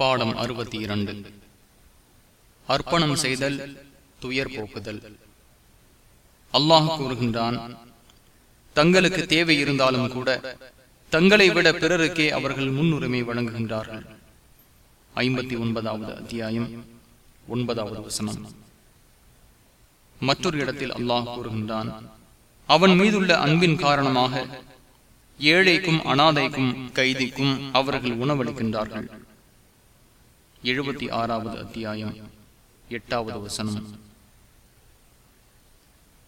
பாடம் அறுபத்தி இரண்டு அர்ப்பணம் செய்தல் துயர் போக்குதல். அல்லாஹ் கூறுகின்றான் தங்களுக்கு தேவை இருந்தாலும் கூட தங்களை விட பிறருக்கே அவர்கள் முன்னுரிமை வழங்குகின்றார்கள். ஐம்பத்தி ஒன்பதாவது அத்தியாயம் ஒன்பதாவது வசனம். மற்றொரு இடத்தில் அல்லாஹ் கூறுகின்றான் அவன் மீதுள்ள அன்பின் காரணமாக ஏழைக்கும் அனாதைக்கும் கைதிக்கும் அவர்கள் உணவளிக்கின்றார்கள். எழுபத்தி ஆறாவது அத்தியாயம் எட்டாவது வசனம்.